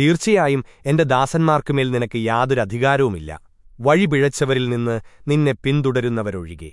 തീർച്ചയായും എന്റെ ദാസന്മാർക്കുമേൽ നിനക്ക് യാതൊരു അധികാരവുമില്ല വഴി പിഴച്ചവരിൽ നിന്ന് നിന്നെ പിന്തുടരുന്നവരൊഴികെ.